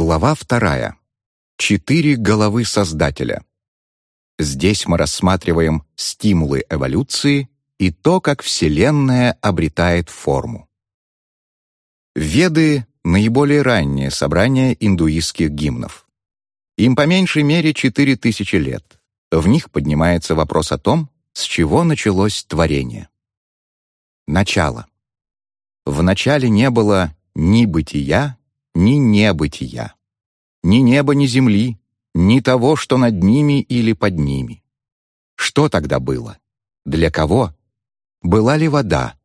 Глава вторая. Четыре головы Создателя. Здесь мы рассматриваем стимулы эволюции и то, как Вселенная обретает форму. Веды — наиболее раннее собрание индуистских гимнов. Им по меньшей мере четыре тысячи лет. В них поднимается вопрос о том, с чего началось творение. Начало. В начале не было ни бытия, ни небытия, ни неба, ни земли, ни того, что над ними или под ними. Что тогда было? Для кого? Была ли вода?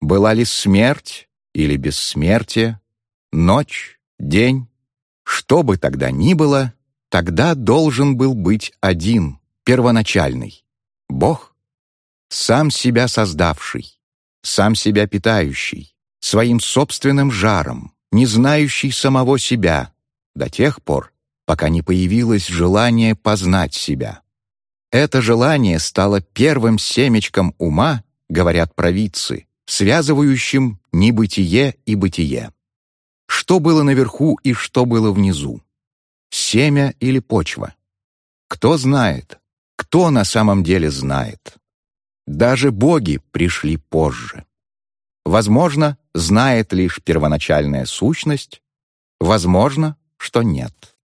Была ли смерть или бессмертие? Ночь? День? Что бы тогда ни было, тогда должен был быть один, первоначальный. Бог, сам себя создавший, сам себя питающий, своим собственным жаром, не знающий самого себя, до тех пор, пока не появилось желание познать себя. Это желание стало первым семечком ума, говорят провидцы, связывающим небытие и бытие. Что было наверху и что было внизу? Семя или почва? Кто знает? Кто на самом деле знает? Даже боги пришли позже. Возможно, знает лишь первоначальная сущность, возможно, что нет.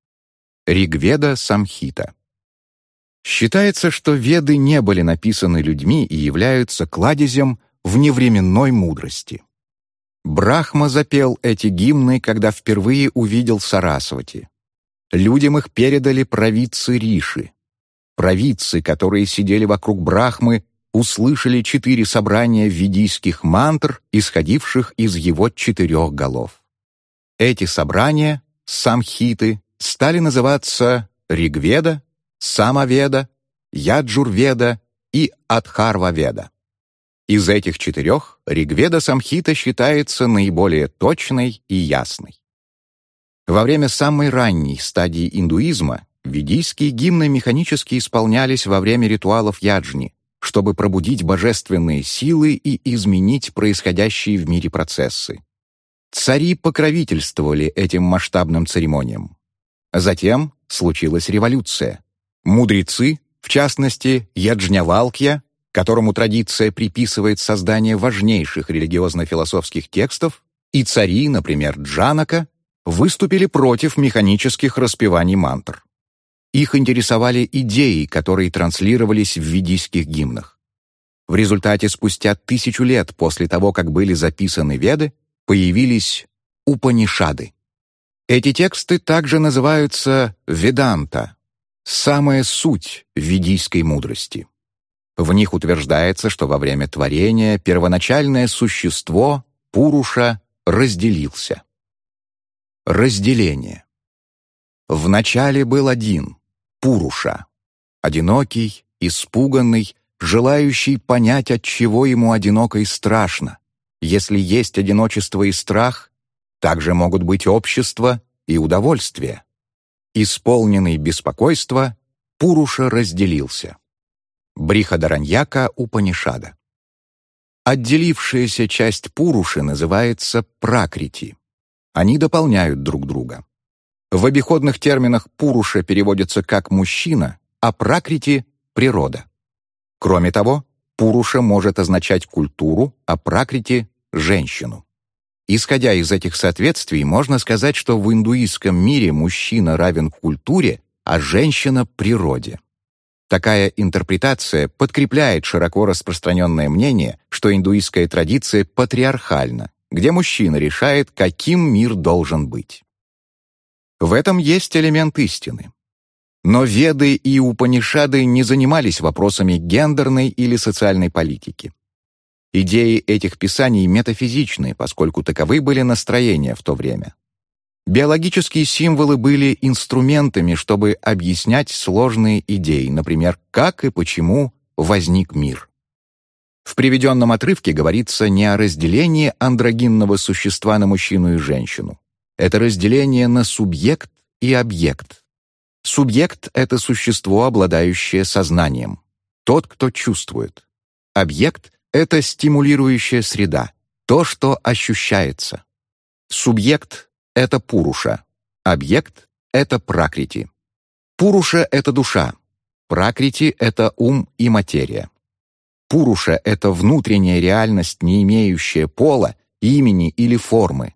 Ригведа Самхита Считается, что веды не были написаны людьми и являются кладезем вневременной мудрости. Брахма запел эти гимны, когда впервые увидел Сарасвати. Людям их передали провидцы Риши. Провидцы, которые сидели вокруг Брахмы, услышали четыре собрания ведийских мантр, исходивших из его четырех голов. Эти собрания, самхиты, стали называться Ригведа, Самаведа, Яджурведа и Адхарваведа. Из этих четырех Ригведа Самхита считается наиболее точной и ясной. Во время самой ранней стадии индуизма ведийские гимны механически исполнялись во время ритуалов яджни, чтобы пробудить божественные силы и изменить происходящие в мире процессы. Цари покровительствовали этим масштабным церемониям. Затем случилась революция. Мудрецы, в частности, Яджнявалкья, которому традиция приписывает создание важнейших религиозно-философских текстов, и цари, например, Джанака, выступили против механических распеваний мантр. Их интересовали идеи, которые транслировались в ведийских гимнах. В результате спустя тысячу лет после того, как были записаны Веды, появились Упанишады. Эти тексты также называются Веданта, самая суть ведийской мудрости. В них утверждается, что во время творения первоначальное существо, Пуруша, разделился. Разделение. Вначале был один, Пуруша. Одинокий, испуганный, желающий понять, от чего ему одиноко и страшно. Если есть одиночество и страх, также могут быть общество и удовольствие. Исполненный беспокойства, Пуруша разделился. Брихадараньяка Упанишада. Отделившаяся часть Пуруши называется пракрити. Они дополняют друг друга. В обиходных терминах Пуруша переводится как «мужчина», а Пракрити — «природа». Кроме того, Пуруша может означать культуру, а Пракрити — женщину. Исходя из этих соответствий, можно сказать, что в индуистском мире мужчина равен культуре, а женщина — природе. Такая интерпретация подкрепляет широко распространенное мнение, что индуистская традиция патриархальна, где мужчина решает, каким мир должен быть. В этом есть элемент истины. Но Веды и Упанишады не занимались вопросами гендерной или социальной политики. Идеи этих писаний метафизичны, поскольку таковы были настроения в то время. Биологические символы были инструментами, чтобы объяснять сложные идеи, например, как и почему возник мир. В приведенном отрывке говорится не о разделении андрогинного существа на мужчину и женщину, это разделение на субъект и объект. Субъект — это существо, обладающее сознанием, тот, кто чувствует. Объект — это стимулирующая среда, то, что ощущается. Субъект — это пуруша. Объект — это пракрити. Пуруша — это душа. Пракрити — это ум и материя. Пуруша — это внутренняя реальность, не имеющая пола, имени или формы.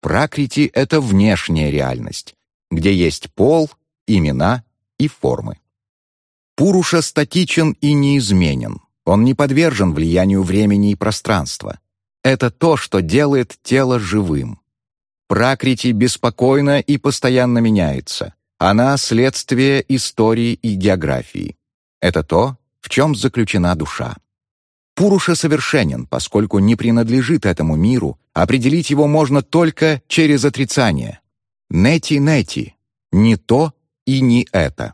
Пракрити — это внешняя реальность, где есть пол, имена и формы. Пуруша статичен и неизменен. Он не подвержен влиянию времени и пространства. Это то, что делает тело живым. Пракрити беспокойно и постоянно меняется. Она — следствие истории и географии. Это то, в чем заключена душа. Пуруша совершенен, поскольку не принадлежит этому миру, определить его можно только через отрицание. Нети-нети — не то и не это.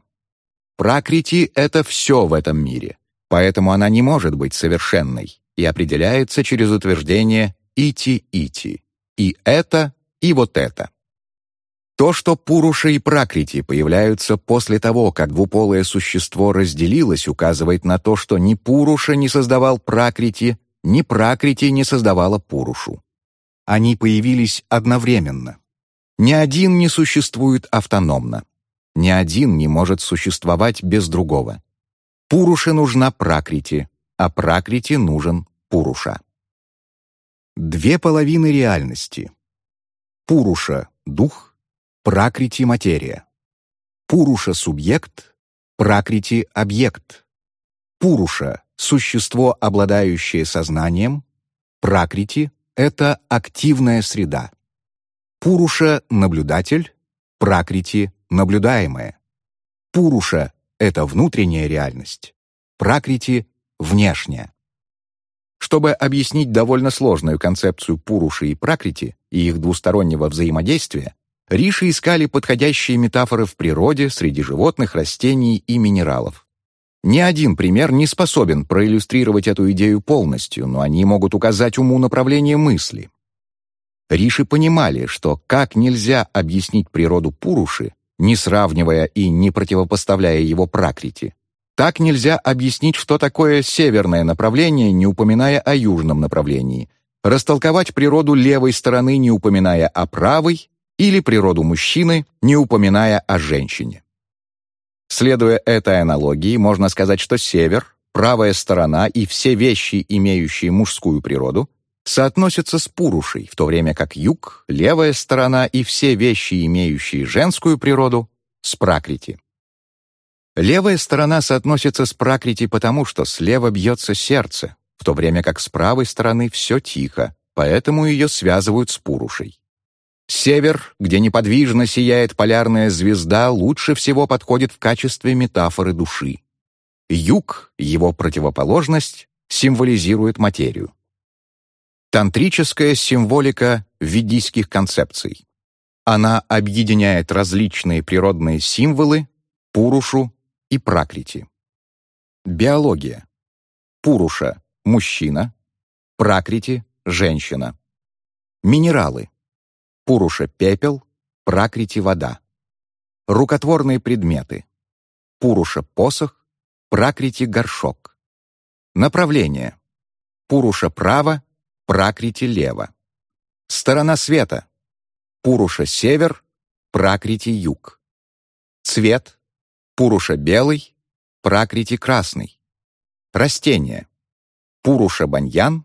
Пракрити — это все в этом мире, поэтому она не может быть совершенной и определяется через утверждение «ити-ити» и это, и вот это. То, что Пуруша и Пракрити появляются после того, как двуполое существо разделилось, указывает на то, что ни Пуруша не создавал Пракрити, ни Пракрити не создавала Пурушу. Они появились одновременно. Ни один не существует автономно. Ни один не может существовать без другого. Пуруше нужна Пракрити, а Пракрити нужен Пуруша. Две половины реальности. Пуруша — дух, Пракрити — материя. Пуруша — субъект, Пракрити — объект. Пуруша — существо, обладающее сознанием, Пракрити — это активная среда. Пуруша — наблюдатель, Пракрити — наблюдаемое. Пуруша — это внутренняя реальность, Пракрити — внешняя. Чтобы объяснить довольно сложную концепцию Пуруши и Пракрити и их двустороннего взаимодействия, Риши искали подходящие метафоры в природе, среди животных, растений и минералов. Ни один пример не способен проиллюстрировать эту идею полностью, но они могут указать уму направление мысли. Риши понимали, что как нельзя объяснить природу Пуруши, не сравнивая и не противопоставляя его пракрити, так нельзя объяснить, что такое северное направление, не упоминая о южном направлении, растолковать природу левой стороны, не упоминая о правой, или природу мужчины, не упоминая о женщине. Следуя этой аналогии, можно сказать, что север, правая сторона и все вещи, имеющие мужскую природу, соотносятся с Пурушей, в то время как юг, левая сторона и все вещи, имеющие женскую природу, с Пракрити. Левая сторона соотносится с Пракрити потому, что слева бьется сердце, в то время как с правой стороны все тихо, поэтому ее связывают с Пурушей. Север, где неподвижно сияет полярная звезда, лучше всего подходит в качестве метафоры души. Юг, его противоположность, символизирует материю. Тантрическая символика ведийских концепций. Она объединяет различные природные символы, пурушу и пракрити. Биология. Пуруша – мужчина, пракрити – женщина. Минералы. Пуруша — пепел, пракрити — вода. Рукотворные предметы. Пуруша — посох, пракрити — горшок. Направление. Пуруша — право, пракрити — лево. Сторона света. Пуруша — север, пракрити — юг. Цвет. Пуруша — белый, пракрити — красный. Растение. Пуруша — баньян,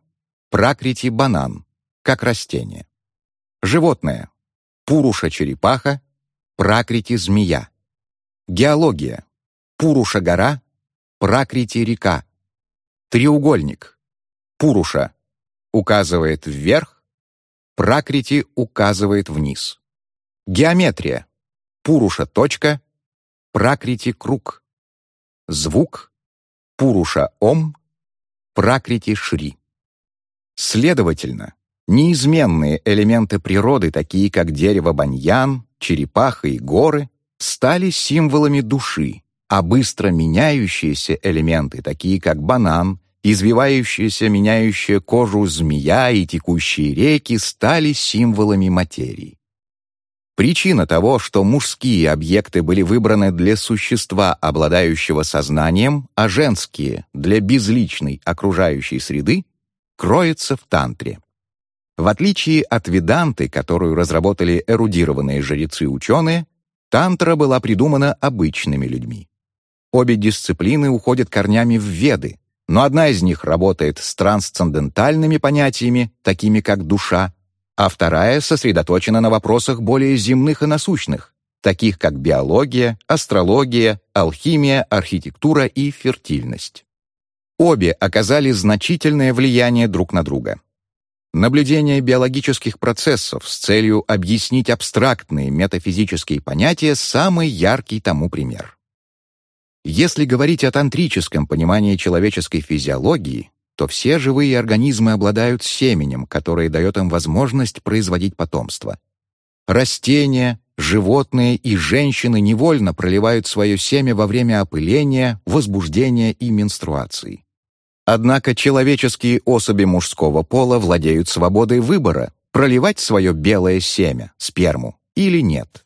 пракрити — банан, как растение. Животное. Пуруша-черепаха, пракрити-змея. Геология. Пуруша-гора, пракрити-река. Треугольник. Пуруша указывает вверх, пракрити указывает вниз. Геометрия. Пуруша-точка, пракрити-круг. Звук. Пуруша-ом, пракрити-шри. Следовательно, Неизменные элементы природы, такие как дерево баньян, черепаха и горы, стали символами души, а быстро меняющиеся элементы, такие как банан, извивающаяся, меняющая кожу змея и текущие реки, стали символами материи. Причина того, что мужские объекты были выбраны для существа, обладающего сознанием, а женские — для безличной окружающей среды, кроется в тантре. В отличие от веданты, которую разработали эрудированные жрецы-ученые, тантра была придумана обычными людьми. Обе дисциплины уходят корнями в веды, но одна из них работает с трансцендентальными понятиями, такими как душа, а вторая сосредоточена на вопросах более земных и насущных, таких как биология, астрология, алхимия, архитектура и фертильность. Обе оказали значительное влияние друг на друга. Наблюдение биологических процессов с целью объяснить абстрактные метафизические понятия – самый яркий тому пример. Если говорить о тантрическом понимании человеческой физиологии, то все живые организмы обладают семенем, которое дает им возможность производить потомство. Растения, животные и женщины невольно проливают свое семя во время опыления, возбуждения и менструации. Однако человеческие особи мужского пола владеют свободой выбора, проливать свое белое семя, сперму, или нет.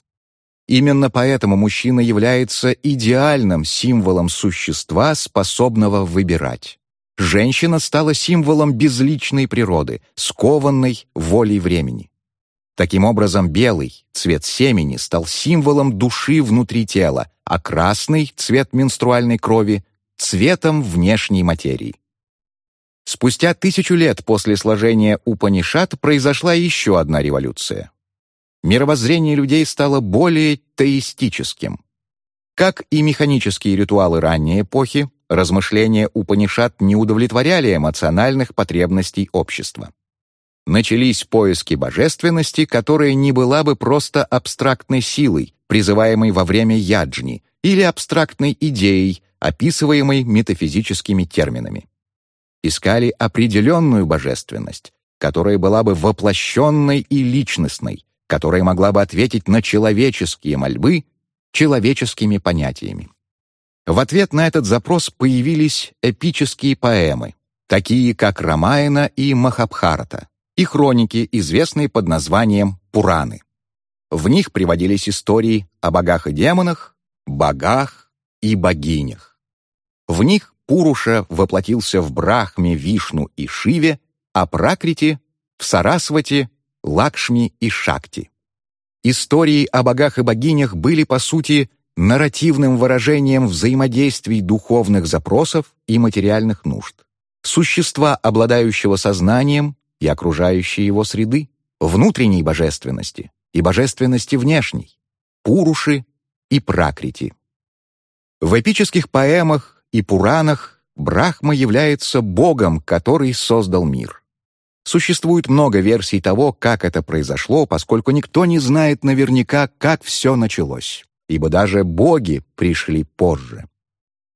Именно поэтому мужчина является идеальным символом существа, способного выбирать. Женщина стала символом безличной природы, скованной волей времени. Таким образом, белый, цвет семени, стал символом души внутри тела, а красный, цвет менструальной крови, цветом внешней материи. Спустя тысячу лет после сложения Упанишат произошла еще одна революция. Мировоззрение людей стало более теистическим. Как и механические ритуалы ранней эпохи, размышления Упанишат не удовлетворяли эмоциональных потребностей общества. Начались поиски божественности, которая не была бы просто абстрактной силой, призываемой во время яджни, или абстрактной идеей, описываемой метафизическими терминами искали определенную божественность, которая была бы воплощенной и личностной, которая могла бы ответить на человеческие мольбы человеческими понятиями. В ответ на этот запрос появились эпические поэмы, такие как Рамаяна и Махабхарата, и хроники, известные под названием Пураны. В них приводились истории о богах и демонах, богах и богинях. В них Пуруша воплотился в Брахме, Вишну и Шиве, а Пракрити — в Сарасвати, Лакшми и Шакти. Истории о богах и богинях были, по сути, нарративным выражением взаимодействий духовных запросов и материальных нужд. Существа, обладающего сознанием и окружающей его среды, внутренней божественности и божественности внешней, Пуруши и Пракрити. В эпических поэмах и Пуранах Брахма является богом, который создал мир. Существует много версий того, как это произошло, поскольку никто не знает наверняка, как все началось, ибо даже боги пришли позже.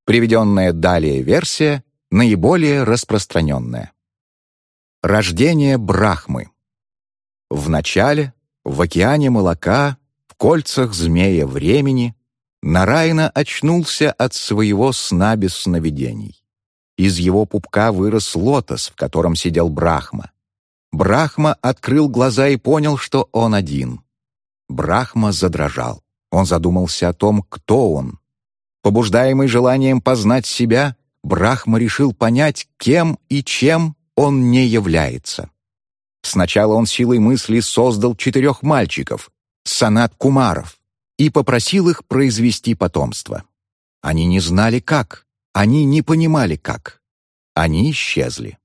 Приведенная далее версия наиболее распространенная. Рождение Брахмы. В начале, в океане молока, в кольцах змея времени, Нарайна очнулся от своего сна без сновидений. Из его пупка вырос лотос, в котором сидел Брахма. Брахма открыл глаза и понял, что он один. Брахма задрожал. Он задумался о том, кто он. Побуждаемый желанием познать себя, Брахма решил понять, кем и чем он не является. Сначала он силой мысли создал четырех мальчиков, санат кумаров, и попросил их произвести потомство. Они не знали как, они не понимали как. Они исчезли.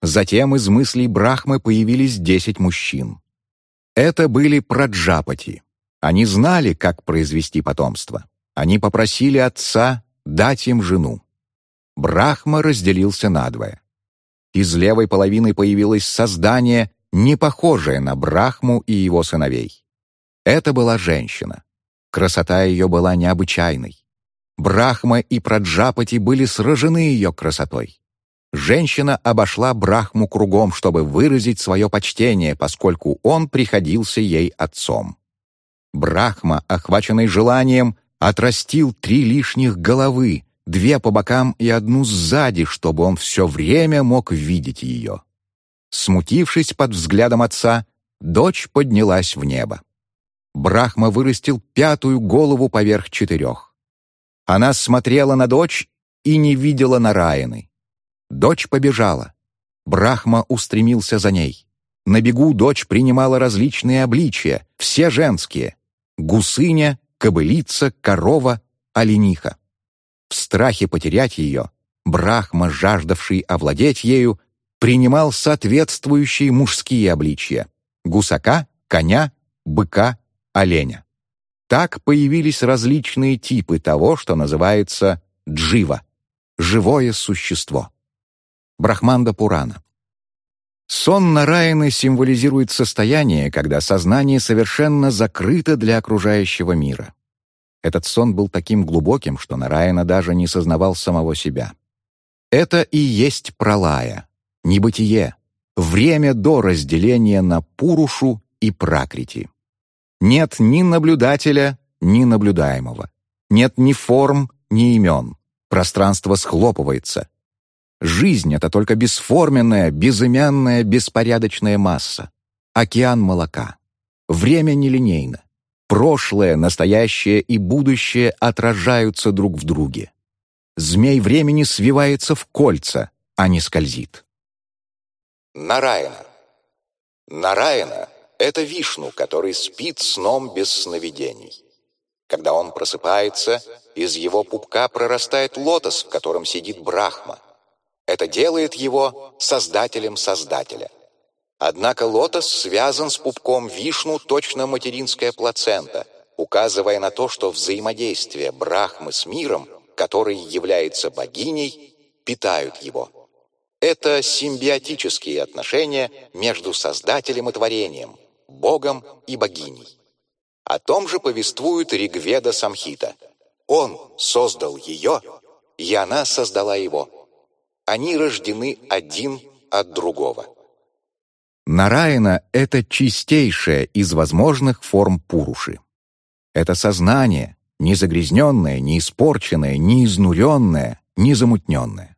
Затем из мыслей Брахмы появились десять мужчин. Это были праджапати. Они знали, как произвести потомство. Они попросили отца дать им жену. Брахма разделился надвое. Из левой половины появилось создание, не похожее на Брахму и его сыновей. Это была женщина. Красота ее была необычайной. Брахма и Праджапати были сражены ее красотой. Женщина обошла Брахму кругом, чтобы выразить свое почтение, поскольку он приходился ей отцом. Брахма, охваченный желанием, отрастил три лишних головы, две по бокам и одну сзади, чтобы он все время мог видеть ее. Смутившись под взглядом отца, дочь поднялась в небо. Брахма вырастил пятую голову поверх четырех. Она смотрела на дочь и не видела Нараяны. Дочь побежала. Брахма устремился за ней. На бегу дочь принимала различные обличия, все женские — гусыня, кобылица, корова, олениха. В страхе потерять ее, Брахма, жаждавший овладеть ею, принимал соответствующие мужские обличия — гусака, коня, быка, оленя. Так появились различные типы того, что называется джива — живое существо. Брахманда Пурана. Сон Нараяны символизирует состояние, когда сознание совершенно закрыто для окружающего мира. Этот сон был таким глубоким, что Нараяна даже не сознавал самого себя. Это и есть пролая, небытие, время до разделения на Пурушу и Пракрити. Нет ни наблюдателя, ни наблюдаемого. Нет ни форм, ни имен. Пространство схлопывается. Жизнь — это только бесформенная, безымянная, беспорядочная масса. Океан молока. Время нелинейно. Прошлое, настоящее и будущее отражаются друг в друге. Змей времени свивается в кольца, а не скользит. Нараяна. Нараяна — это Вишну, который спит сном без сновидений. Когда он просыпается, из его пупка прорастает лотос, в котором сидит Брахма. Это делает его создателем Создателя. Однако лотос связан с пупком Вишну точно материнская плацента, указывая на то, что взаимодействие Брахмы с миром, который является богиней, питают его. Это симбиотические отношения между Создателем и Творением, Богом и богиней. О том же повествует Ригведа Самхита. Он создал ее, и она создала его. Они рождены один от другого. Нараяна — это чистейшая из возможных форм Пуруши. Это сознание, не загрязненное, не испорченное, не изнуренное, не замутненное.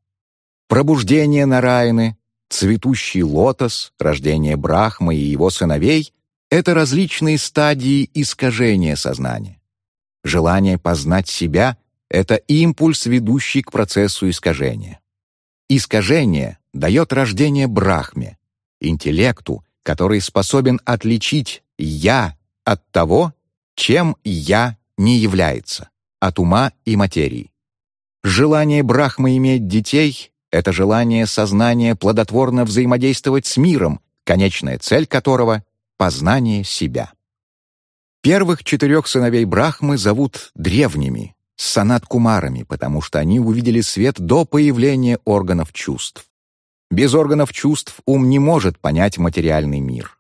Пробуждение Нараяны, цветущий лотос, рождение Брахмы и его сыновей — это различные стадии искажения сознания. Желание познать себя — это импульс, ведущий к процессу искажения. Искажение дает рождение Брахме, интеллекту, который способен отличить «я» от того, чем «я» не является, от ума и материи. Желание Брахмы иметь детей это желание сознания плодотворно взаимодействовать с миром, конечная цель которого — познание себя. Первых четырех сыновей Брахмы зовут древними, санат-кумарами, потому что они увидели свет до появления органов чувств. Без органов чувств ум не может понять материальный мир.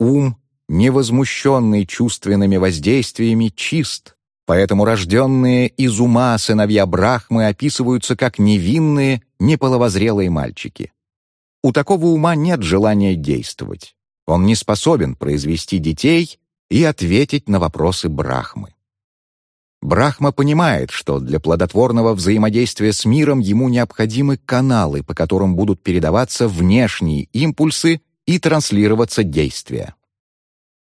Ум, невозмущенный чувственными воздействиями, чист, Поэтому рожденные из ума сыновья Брахмы описываются как невинные, неполовозрелые мальчики. У такого ума нет желания действовать. Он не способен произвести детей и ответить на вопросы Брахмы. Брахма понимает, что для плодотворного взаимодействия с миром ему необходимы каналы, по которым будут передаваться внешние импульсы и транслироваться действия.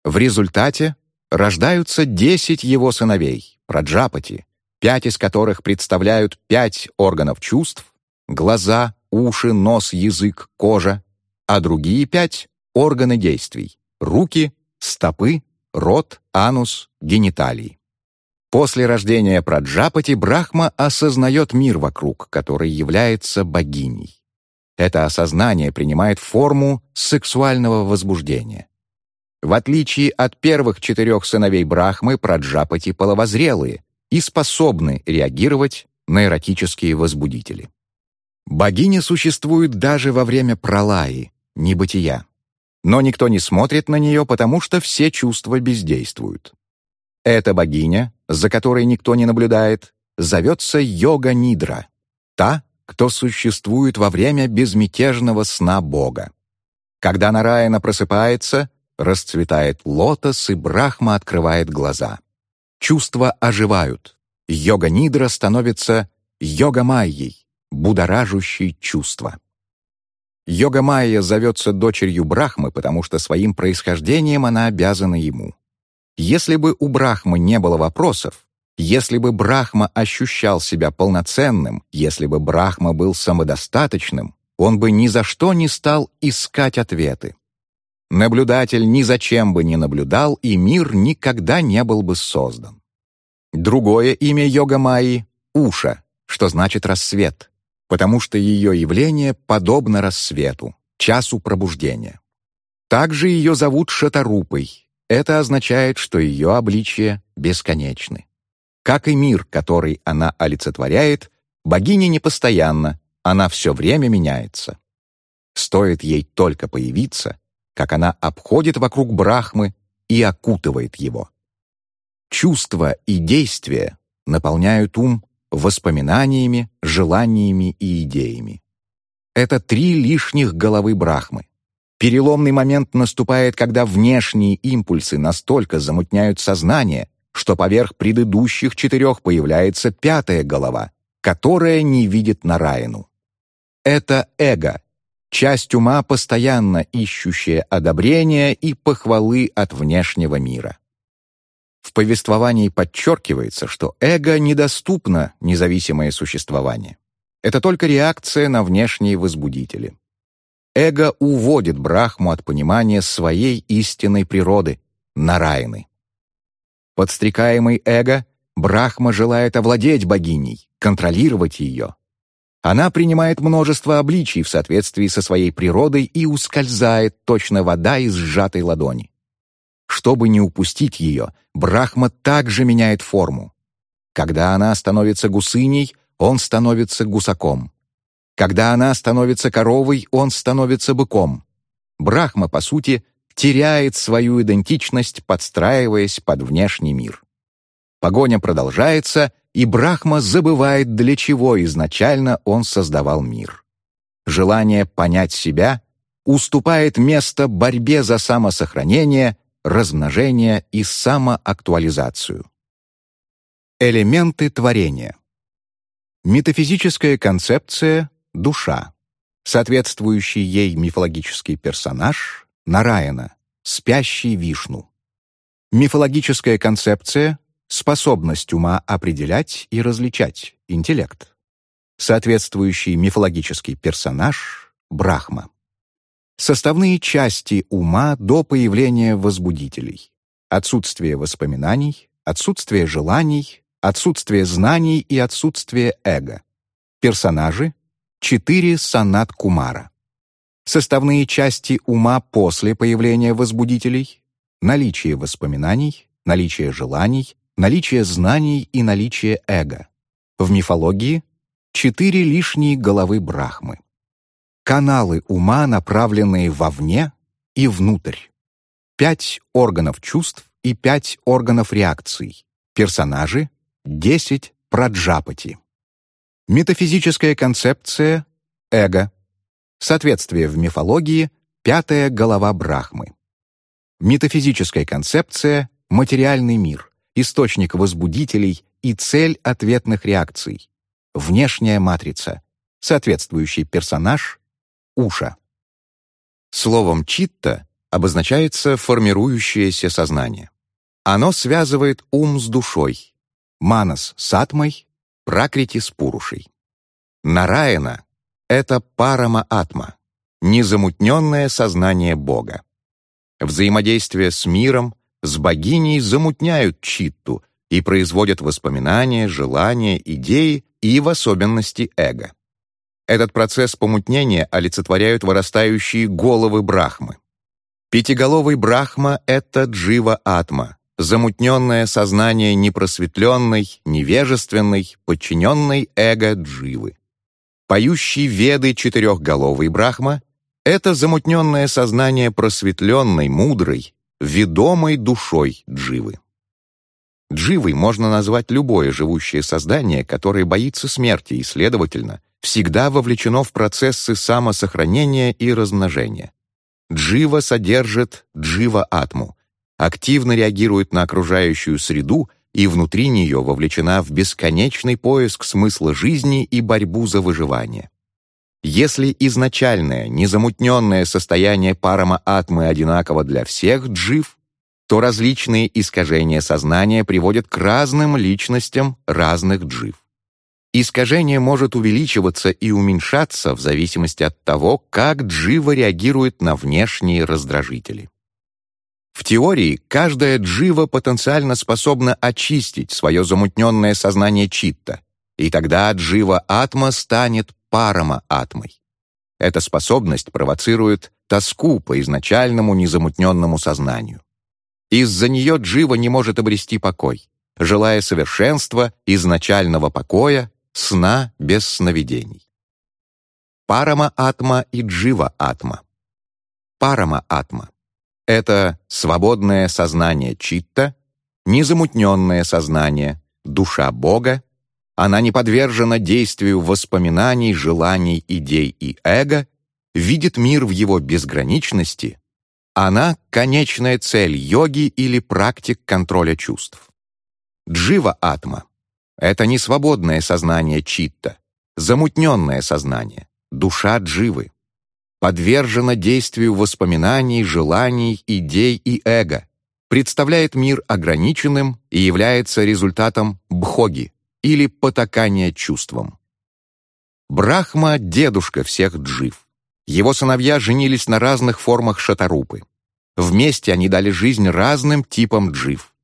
В результате рождаются десять его сыновей, праджапати, пять из которых представляют пять органов чувств — глаза, уши, нос, язык, кожа, а другие пять — органы действий — руки, стопы, рот, анус, гениталии. После рождения Праджапати Брахма осознает мир вокруг, который является богиней. Это осознание принимает форму сексуального возбуждения. В отличие от первых четырех сыновей Брахмы, праджапати половозрелые и способны реагировать на эротические возбудители. Богиня существует даже во время пролаи, небытия. Но никто не смотрит на нее, потому что все чувства бездействуют. Эта богиня, за которой никто не наблюдает, зовется Йога-Нидра, та, кто существует во время безмятежного сна Бога. Когда Нараяна просыпается, Расцветает лотос, и Брахма открывает глаза. Чувства оживают. Йога-нидра становится йога-майей, будоражущей чувства. Йога-майя зовется дочерью Брахмы, потому что своим происхождением она обязана ему. Если бы у Брахмы не было вопросов, если бы Брахма ощущал себя полноценным, если бы Брахма был самодостаточным, он бы ни за что не стал искать ответы. Наблюдатель ни зачем бы не наблюдал, и мир никогда не был бы создан. Другое имя йога-майи — Уша, что значит «рассвет», потому что ее явление подобно рассвету, часу пробуждения. Также ее зовут Шатарупой. Это означает, что ее обличия бесконечны. Как и мир, который она олицетворяет, богиня непостоянна, она все время меняется. Стоит ей только появиться, как она обходит вокруг Брахмы и окутывает его. Чувства и действия наполняют ум воспоминаниями, желаниями и идеями. Это три лишних головы Брахмы. Переломный момент наступает, когда внешние импульсы настолько замутняют сознание, что поверх предыдущих четырех появляется пятая голова, которая не видит Нараину. Это эго, часть ума, постоянно ищущая одобрения и похвалы от внешнего мира. В повествовании подчеркивается, что эго недоступно независимое существование. Это только реакция на внешние возбудители. Эго уводит Брахму от понимания своей истинной природы, Нараяны. Подстрекаемый эго, Брахма желает овладеть богиней, контролировать ее. Она принимает множество обличий в соответствии со своей природой и ускользает, точно вода из сжатой ладони. Чтобы не упустить ее, Брахма также меняет форму. Когда она становится гусыней, он становится гусаком. Когда она становится коровой, он становится быком. Брахма, по сути, теряет свою идентичность, подстраиваясь под внешний мир. Погоня продолжается, и Брахма забывает, для чего изначально он создавал мир. Желание понять себя уступает место борьбе за самосохранение размножение и самоактуализацию. Элементы творения. Метафизическая концепция — душа. Соответствующий ей мифологический персонаж — Нараяна, спящий Вишну. Мифологическая концепция — способность ума определять и различать, интеллект. Соответствующий мифологический персонаж — Брахма. Составные части ума до появления возбудителей. Отсутствие воспоминаний, отсутствие желаний, отсутствие знаний и отсутствие эго. Персонажи — четыре санат Кумара. Составные части ума после появления возбудителей — наличие воспоминаний, наличие желаний, наличие знаний и наличие эго. В мифологии — четыре лишние головы Брахмы каналы ума, направленные вовне и внутрь. Пять органов чувств и пять органов реакций. Персонажи — десять праджапати. Метафизическая концепция — эго. Соответствие в мифологии — пятая голова Брахмы. Метафизическая концепция — материальный мир, источник возбудителей и цель ответных реакций. Внешняя матрица. Соответствующий персонаж уша. Словом «читта» обозначается формирующееся сознание. Оно связывает ум с душой, манас с атмой, пракрити с пурушей. Нараена — это парама-атма, незамутненное сознание Бога. Взаимодействие с миром, с богиней замутняют читту и производят воспоминания, желания, идеи и в особенности эго. Этот процесс помутнения олицетворяют вырастающие головы Брахмы. Пятиголовый Брахма — это джива-атма, замутненное сознание непросветленной, невежественной, подчиненной эго дживы. Поющий веды четырехголовый Брахма — это замутненное сознание просветленной, мудрой, ведомой душой дживы. Дживой можно назвать любое живущее создание, которое боится смерти и, следовательно, всегда вовлечено в процессы самосохранения и размножения. Джива содержит джива-атму, активно реагирует на окружающую среду и внутри нее вовлечена в бесконечный поиск смысла жизни и борьбу за выживание. Если изначальное, незамутненное состояние парама-атмы одинаково для всех джив, то различные искажения сознания приводят к разным личностям разных джив. Искажение может увеличиваться и уменьшаться в зависимости от того, как джива реагирует на внешние раздражители. В теории каждая джива потенциально способна очистить свое замутненное сознание читта, и тогда джива атма станет парама атмой. Эта способность провоцирует тоску по изначальному незамутненному сознанию. Из-за нее джива не может обрести покой, желая совершенства, изначального покоя сна без сновидений. Парама-атма и джива-атма. Парама-атма — это свободное сознание читта, незамутненное сознание, душа Бога, она не подвержена действию воспоминаний, желаний, идей и эго, видит мир в его безграничности, она — конечная цель йоги или практик контроля чувств. Джива-атма это не свободное сознание читта, замутненное сознание, душа дживы. Подвержено действию воспоминаний, желаний, идей и эго, представляет мир ограниченным и является результатом бхоги или потакания чувствам. Брахма — дедушка всех джив. Его сыновья женились на разных формах шатарупы. Вместе они дали жизнь разным типам джив.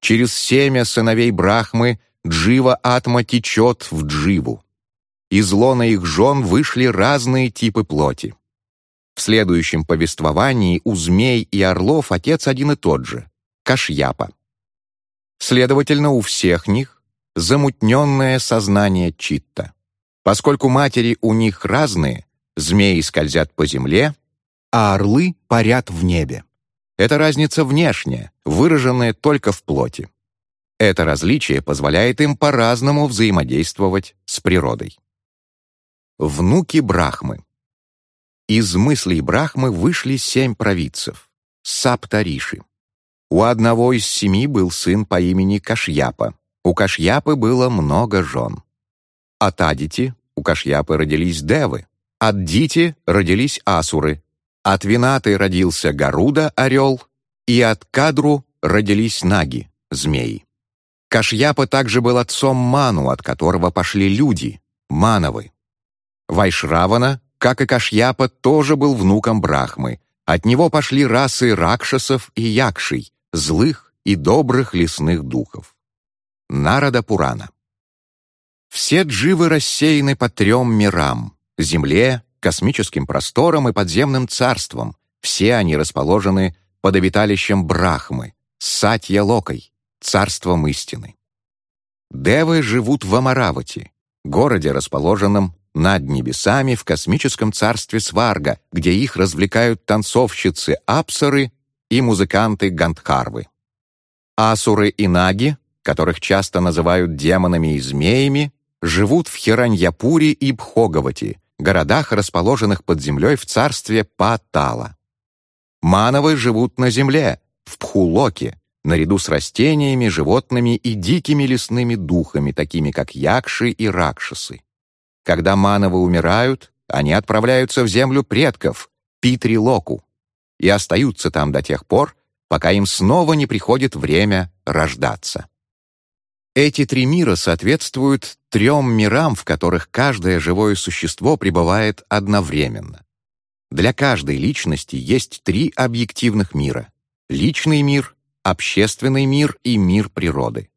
Через семя сыновей Брахмы Джива Атма течет в Дживу. Из лона их жен вышли разные типы плоти. В следующем повествовании у змей и орлов отец один и тот же — Кашьяпа. Следовательно, у всех них замутненное сознание Читта. Поскольку матери у них разные, змеи скользят по земле, а орлы парят в небе. Это разница внешняя, выраженная только в плоти. Это различие позволяет им по-разному взаимодействовать с природой. Внуки Брахмы Из мыслей Брахмы вышли семь провидцев, саптариши. У одного из семи был сын по имени Кашьяпа. У Кашьяпы было много жен. От Адити у Кашьяпы родились девы, от Дити родились асуры, от Винаты родился Гаруда, орел, и от Кадру родились наги, змеи. Кашьяпа также был отцом Ману, от которого пошли люди, Мановы. Вайшравана, как и Кашьяпа, тоже был внуком Брахмы. От него пошли расы Ракшасов и Якшей, злых и добрых лесных духов. Нарада Пурана. Все дживы рассеяны по трем мирам — Земле, космическим просторам и подземным царствам. Все они расположены под обиталищем Брахмы, Сатья-Локой, царством истины. Девы живут в Амаравати, городе, расположенном над небесами в космическом царстве Сварга, где их развлекают танцовщицы Апсары и музыканты Гандхарвы. Асуры и Наги, которых часто называют демонами и змеями, живут в Хираньяпуре и Бхогавати, городах, расположенных под землей в царстве Патала. Мановы живут на земле, в Пхулоке, наряду с растениями, животными и дикими лесными духами, такими как якши и ракшасы. Когда мановы умирают, они отправляются в землю предков, Питри-Локу, и остаются там до тех пор, пока им снова не приходит время рождаться. Эти три мира соответствуют трем мирам, в которых каждое живое существо пребывает одновременно. Для каждой личности есть три объективных мира — личный мир, общественный мир и мир природы.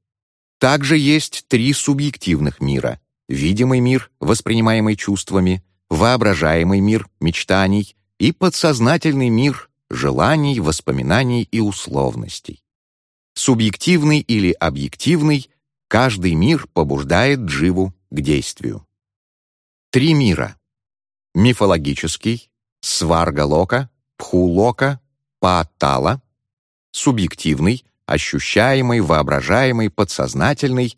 Также есть три субъективных мира — видимый мир, воспринимаемый чувствами, воображаемый мир мечтаний и подсознательный мир желаний, воспоминаний и условностей. Субъективный или объективный — каждый мир побуждает дживу к действию. Три мира. Мифологический, сварга-лока, пху-лока, паатала субъективный, ощущаемый, воображаемый, подсознательный,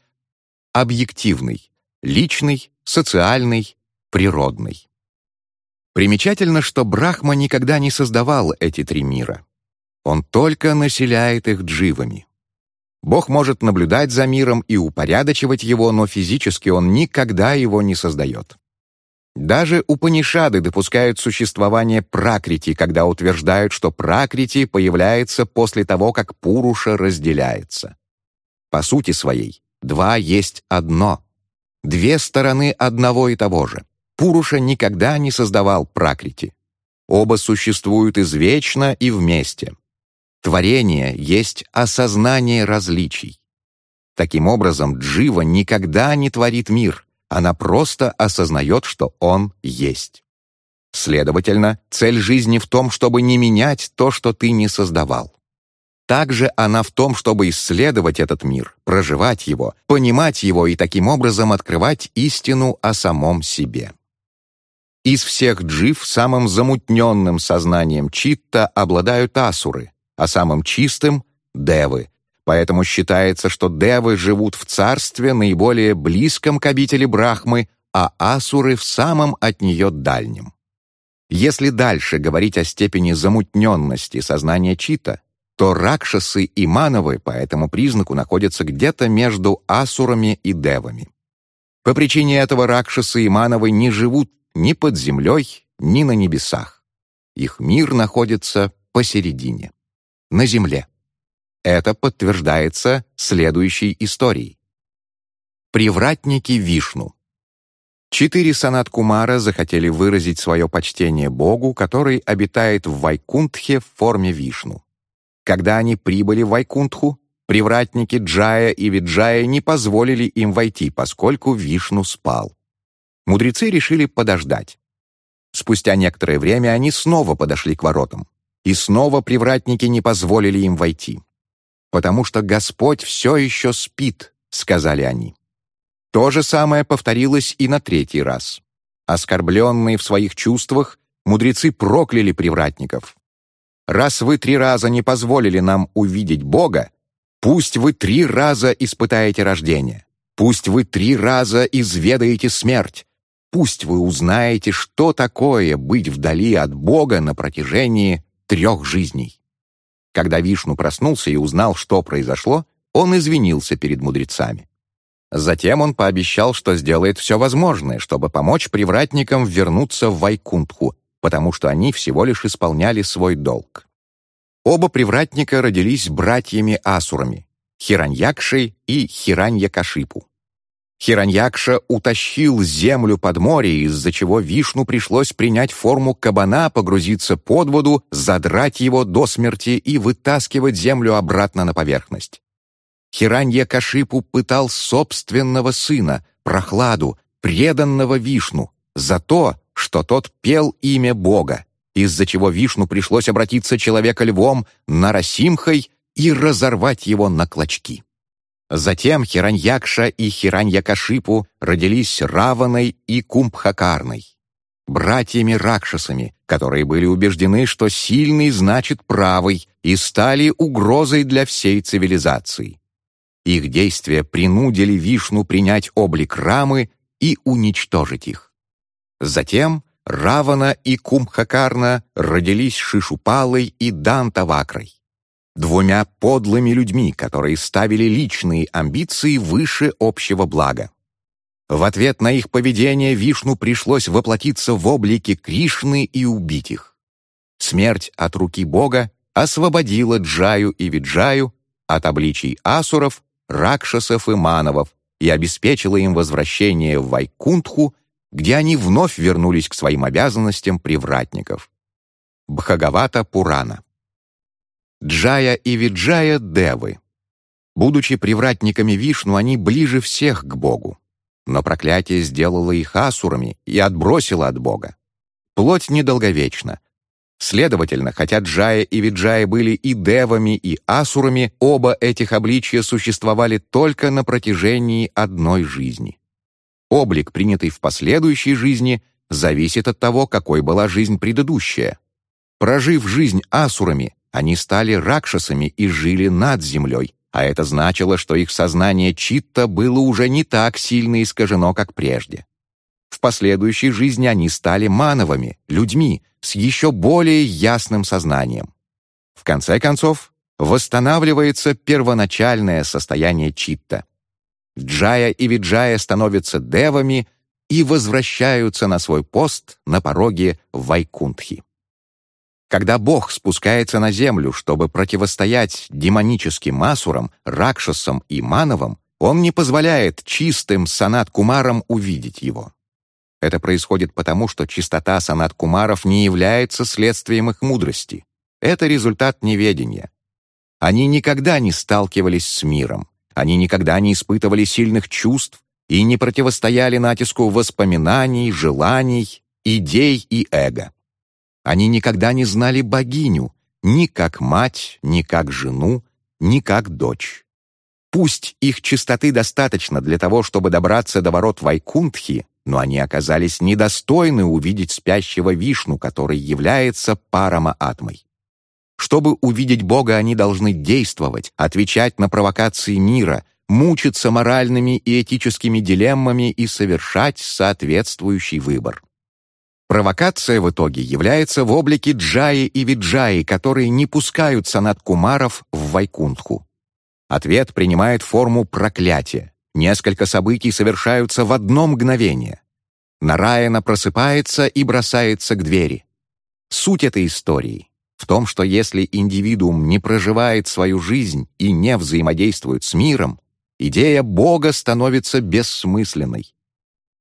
объективный, личный, социальный, природный. Примечательно, что Брахма никогда не создавал эти три мира. Он только населяет их дживами. Бог может наблюдать за миром и упорядочивать его, но физически он никогда его не создает. Даже Упанишады допускают существование пракрити, когда утверждают, что пракрити появляется после того, как Пуруша разделяется. По сути своей, два есть одно. две стороны одного и того же. Пуруша никогда не создавал пракрити. Оба существуют извечно и вместе. Творение есть осознание различий. Таким образом, Джива никогда не творит мир, она просто осознает, что он есть. Следовательно, цель жизни в том, чтобы не менять то, что ты не создавал. Также она в том, чтобы исследовать этот мир, проживать его, понимать его и таким образом открывать истину о самом себе. Из всех джив самым замутненным сознанием читта обладают асуры, а самым чистым — девы. Поэтому считается, что девы живут в царстве наиболее близком к обители Брахмы, а асуры — в самом от нее дальнем. Если дальше говорить о степени замутненности сознания чита, то ракшасы и мановы по этому признаку находятся где-то между асурами и девами. По причине этого ракшасы и мановы не живут ни под землей, ни на небесах. Их мир находится посередине, на земле. Это подтверждается следующей историей. Привратники Вишну. Четыре санат-кумара захотели выразить свое почтение Богу, который обитает в Вайкунтхе в форме Вишну. Когда они прибыли в Вайкунтху, привратники Джая и Виджая не позволили им войти, поскольку Вишну спал. Мудрецы решили подождать. Спустя некоторое время они снова подошли к воротам, и снова привратники не позволили им войти. «Потому что Господь все еще спит», — сказали они. То же самое повторилось и на третий раз. Оскорбленные в своих чувствах, мудрецы прокляли привратников. Раз вы три раза не позволили нам увидеть Бога, пусть вы три раза испытаете рождение, пусть вы три раза изведаете смерть, пусть вы узнаете, что такое быть вдали от Бога на протяжении трех жизней». Когда Вишну проснулся и узнал, что произошло, он извинился перед мудрецами. Затем он пообещал, что сделает все возможное, чтобы помочь привратникам вернуться в Вайкунтху, потому что они всего лишь исполняли свой долг. Оба привратника родились братьями-асурами — Хираньякшей и Хираньякашипу. Хираньякша утащил землю под море, из-за чего Вишну пришлось принять форму кабана, погрузиться под воду, задрать его до смерти и вытаскивать землю обратно на поверхность. Хираньякашипу пытал собственного сына, прохладу, преданного Вишну, за то, что тот пел имя Бога, из-за чего Вишну пришлось обратиться человека-львом Нарасимхой и разорвать его на клочки. Затем Хираньякша и Хираньякашипу родились Раваной и Кумбхакарной, братьями-ракшасами, которые были убеждены, что сильный значит правый, и стали угрозой для всей цивилизации. Их действия принудили Вишну принять облик Рамы и уничтожить их. Затем Равана и Кумбхакарна родились Шишупалой и Дантавакрой, двумя подлыми людьми, которые ставили личные амбиции выше общего блага. В ответ на их поведение Вишну пришлось воплотиться в облике Кришны и убить их. Смерть от руки Бога освободила Джаю и Виджаю от обличий асуров, ракшасов и мановов и обеспечила им возвращение в Вайкунтху где они вновь вернулись к своим обязанностям привратников. Бхагавата Пурана. Джая и Виджая — девы. Будучи привратниками Вишну, они ближе всех к Богу. Но проклятие сделало их асурами и отбросило от Бога. Плоть недолговечна. Следовательно, хотя Джая и Виджая были и девами, и асурами, оба этих обличия существовали только на протяжении одной жизни. Облик, принятый в последующей жизни, зависит от того, какой была жизнь предыдущая. Прожив жизнь асурами, они стали ракшасами и жили над землей, а это значило, что их сознание Читта было уже не так сильно искажено, как прежде. В последующей жизни они стали мановыми, людьми, с еще более ясным сознанием. В конце концов, восстанавливается первоначальное состояние Читта. Джая и Виджая становятся девами и возвращаются на свой пост на пороге Вайкунтхи. Когда Бог спускается на землю, чтобы противостоять демоническим асурам, ракшасам и мановам, Он не позволяет чистым санат-кумарам увидеть его. Это происходит потому, что чистота санат-кумаров не является следствием их мудрости. Это результат неведения. Они никогда не сталкивались с миром. Они никогда не испытывали сильных чувств и не противостояли натиску воспоминаний, желаний, идей и эго. Они никогда не знали богиню, ни как мать, ни как жену, ни как дочь. Пусть их чистоты достаточно для того, чтобы добраться до ворот Вайкунтхи, но они оказались недостойны увидеть спящего Вишну, который является Парама-Атмой. Чтобы увидеть Бога, они должны действовать, отвечать на провокации мира, мучиться моральными и этическими дилеммами и совершать соответствующий выбор. Провокация в итоге является в облике Джаи и Виджаи, которые не пускают санат-кумаров в Вайкунтху. Ответ принимает форму проклятия. Несколько событий совершаются в одно мгновение. Нараяна просыпается и бросается к двери. Суть этой истории в том, что если индивидуум не проживает свою жизнь и не взаимодействует с миром, идея Бога становится бессмысленной.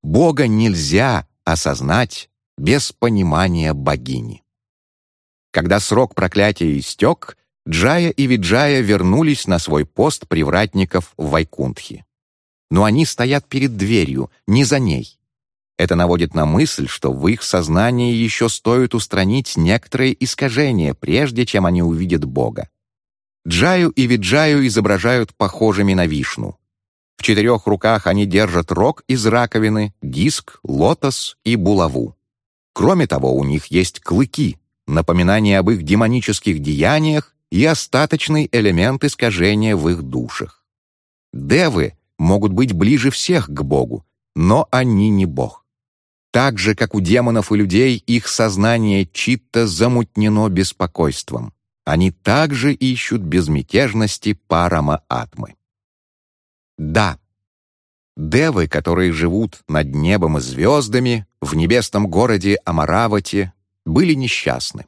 Бога нельзя осознать без понимания богини. Когда срок проклятия истек, Джая и Виджая вернулись на свой пост привратников в Вайкунтхе. Но они стоят перед дверью, не за ней. Это наводит на мысль, что в их сознании еще стоит устранить некоторые искажения, прежде чем они увидят Бога. Джаю и Виджаю изображают похожими на Вишну. В четырех руках они держат рог из раковины, диск, лотос и булаву. Кроме того, у них есть клыки, напоминание об их демонических деяниях и остаточный элемент искажения в их душах. Девы могут быть ближе всех к Богу, но они не Бог. Так же, как у демонов и людей, их сознание читто замутнено беспокойством. Они также ищут безмятежности парама-атмы. Да, Девы, которые живут над небом и звездами, в небесном городе Амаравати, были несчастны.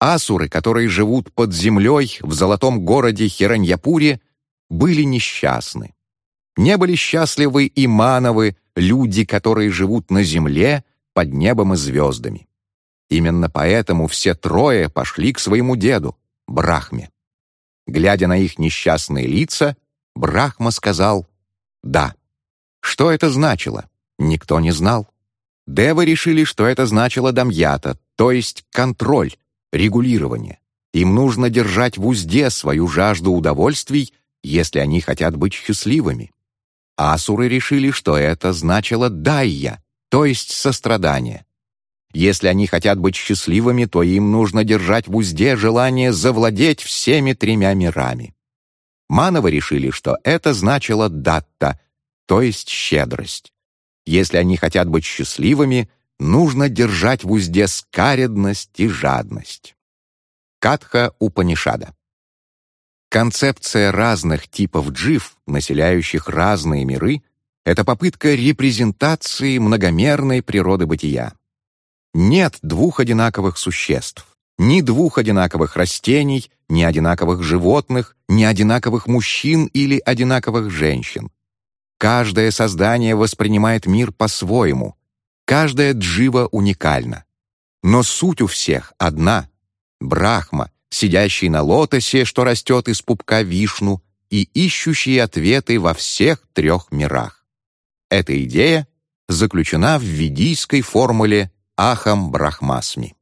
Асуры, которые живут под землей в золотом городе Хираньяпуре, были несчастны. Не были счастливы и мановы, люди, которые живут на земле, под небом и звездами. Именно поэтому все трое пошли к своему деду, Брахме. Глядя на их несчастные лица, Брахма сказал «Да». Что это значило? Никто не знал. Девы решили, что это значило дамьята, то есть контроль, регулирование. Им нужно держать в узде свою жажду удовольствий, если они хотят быть счастливыми. Асуры решили, что это значило дайя, то есть сострадание. Если они хотят быть счастливыми, то им нужно держать в узде желание завладеть всеми тремя мирами. Мановы решили, что это значило датта, то есть щедрость. Если они хотят быть счастливыми, нужно держать в узде скаредность и жадность. Катха Упанишада Концепция разных типов джив, населяющих разные миры, это попытка репрезентации многомерной природы бытия. Нет двух одинаковых существ, ни двух одинаковых растений, ни одинаковых животных, ни одинаковых мужчин или одинаковых женщин. Каждое создание воспринимает мир по-своему. Каждая джива уникальна. Но суть у всех одна — Брахма, сидящий на лотосе, что растет из пупка вишну, и ищущий ответы во всех трех мирах. Эта идея заключена в ведийской формуле Ахам Брахмасми.